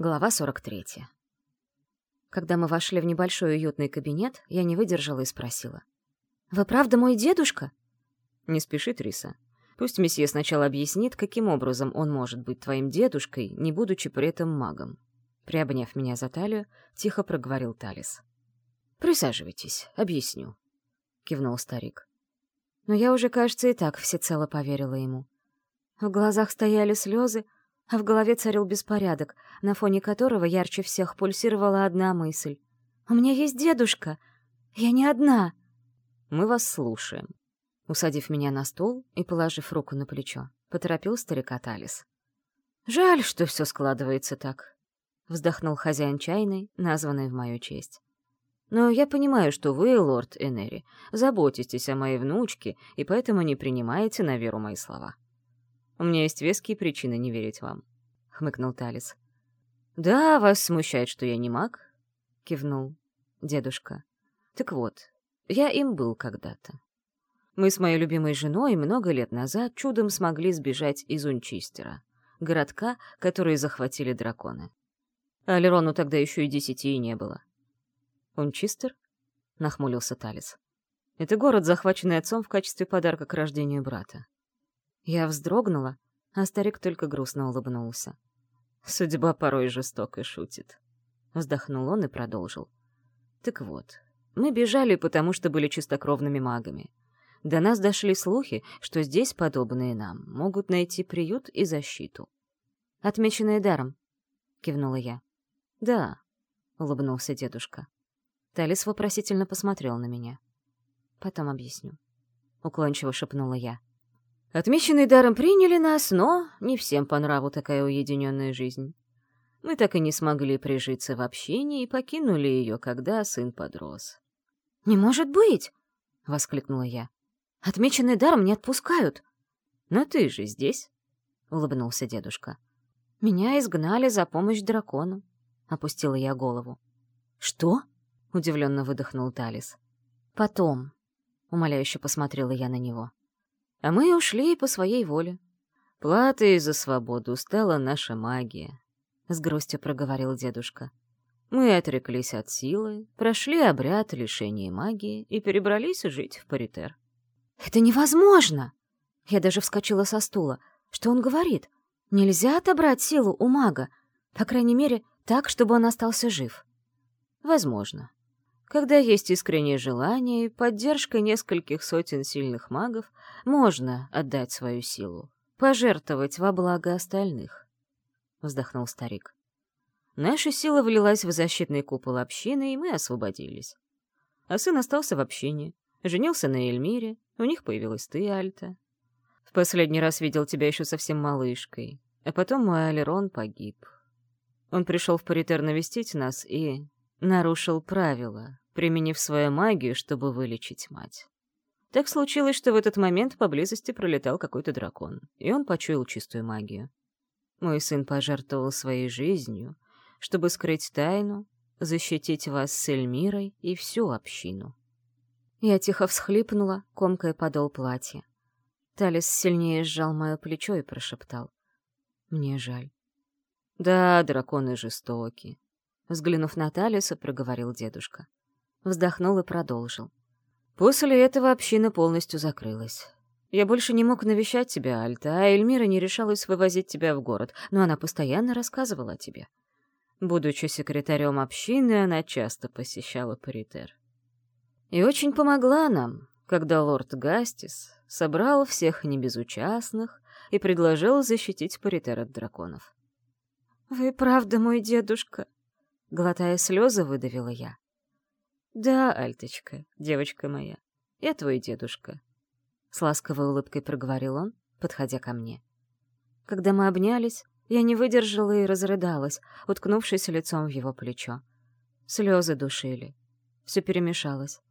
Глава 43. Когда мы вошли в небольшой уютный кабинет, я не выдержала и спросила. «Вы правда мой дедушка?» «Не спеши, Триса. Пусть месье сначала объяснит, каким образом он может быть твоим дедушкой, не будучи при этом магом». Приобняв меня за талию, тихо проговорил Талис. «Присаживайтесь, объясню», — кивнул старик. Но я уже, кажется, и так всецело поверила ему. В глазах стояли слезы, а в голове царил беспорядок, на фоне которого ярче всех пульсировала одна мысль. «У меня есть дедушка! Я не одна!» «Мы вас слушаем», — усадив меня на стул и положив руку на плечо, поторопил старика Талис. «Жаль, что все складывается так», — вздохнул хозяин чайной, названный в мою честь. «Но я понимаю, что вы, лорд Энери, заботитесь о моей внучке и поэтому не принимаете на веру мои слова». У меня есть веские причины не верить вам», — хмыкнул Талис. «Да, вас смущает, что я не маг?» — кивнул дедушка. «Так вот, я им был когда-то. Мы с моей любимой женой много лет назад чудом смогли сбежать из Унчистера, городка, который захватили драконы. А Лерону тогда еще и десяти не было. «Унчистер?» — нахмурился Талис. «Это город, захваченный отцом в качестве подарка к рождению брата. Я вздрогнула, а старик только грустно улыбнулся. «Судьба порой жестоко шутит», — вздохнул он и продолжил. «Так вот, мы бежали, потому что были чистокровными магами. До нас дошли слухи, что здесь подобные нам могут найти приют и защиту». «Отмеченные даром», — кивнула я. «Да», — улыбнулся дедушка. Талис вопросительно посмотрел на меня. «Потом объясню», — уклончиво шепнула я. Отмеченные даром приняли нас, но не всем по нраву такая уединенная жизнь. Мы так и не смогли прижиться в общине и покинули ее, когда сын подрос. «Не может быть!» — воскликнула я. «Отмеченные даром не отпускают!» «Но ты же здесь!» — улыбнулся дедушка. «Меня изгнали за помощь дракону», — опустила я голову. «Что?» — удивленно выдохнул Талис. «Потом», — умоляюще посмотрела я на него. А мы ушли по своей воле. Платой за свободу стала наша магия, — с грустью проговорил дедушка. Мы отреклись от силы, прошли обряд лишения магии и перебрались жить в паритер. «Это невозможно!» Я даже вскочила со стула. Что он говорит? Нельзя отобрать силу у мага, по крайней мере, так, чтобы он остался жив. Возможно. Когда есть искреннее желание и поддержка нескольких сотен сильных магов, можно отдать свою силу, пожертвовать во благо остальных. Вздохнул старик. Наша сила влилась в защитный купол общины, и мы освободились. А сын остался в общине, женился на Эльмире, у них появилась ты, Альта. В последний раз видел тебя еще совсем малышкой, а потом мой Алерон погиб. Он пришел в Паритер навестить нас и нарушил правила, применив свою магию, чтобы вылечить мать. Так случилось, что в этот момент поблизости пролетал какой-то дракон, и он почуял чистую магию. Мой сын пожертвовал своей жизнью, чтобы скрыть тайну, защитить вас с Эльмирой и всю общину. Я тихо всхлипнула, комкая подол платья. Талис сильнее сжал мое плечо и прошептал. «Мне жаль». «Да, драконы жестоки», Взглянув на Талиса, проговорил дедушка. Вздохнул и продолжил. После этого община полностью закрылась. Я больше не мог навещать тебя, Альта, а Эльмира не решалась вывозить тебя в город, но она постоянно рассказывала о тебе. Будучи секретарем общины, она часто посещала Паритер. И очень помогла нам, когда лорд Гастис собрал всех небезучастных и предложил защитить Паритер от драконов. «Вы правда мой дедушка?» Глотая слезы, выдавила я. «Да, Альточка, девочка моя, я твой дедушка», — с ласковой улыбкой проговорил он, подходя ко мне. Когда мы обнялись, я не выдержала и разрыдалась, уткнувшись лицом в его плечо. Слезы душили. Все перемешалось.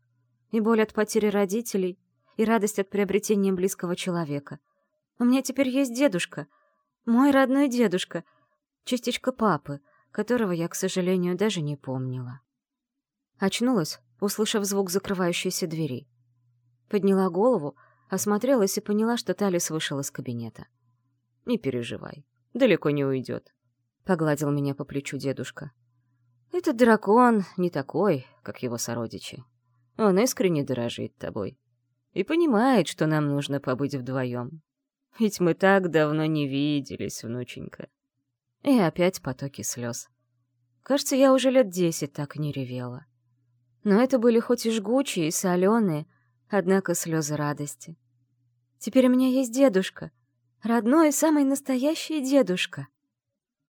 И боль от потери родителей, и радость от приобретения близкого человека. У меня теперь есть дедушка, мой родной дедушка, частичка папы — которого я, к сожалению, даже не помнила. Очнулась, услышав звук закрывающейся двери. Подняла голову, осмотрелась и поняла, что Талис вышел из кабинета. «Не переживай, далеко не уйдет», — погладил меня по плечу дедушка. Этот дракон не такой, как его сородичи. Он искренне дорожит тобой и понимает, что нам нужно побыть вдвоем. Ведь мы так давно не виделись, внученька. И опять потоки слез. Кажется, я уже лет десять так не ревела. Но это были хоть и жгучие, и соленые, однако слезы радости. Теперь у меня есть дедушка. Родной и самый настоящий дедушка.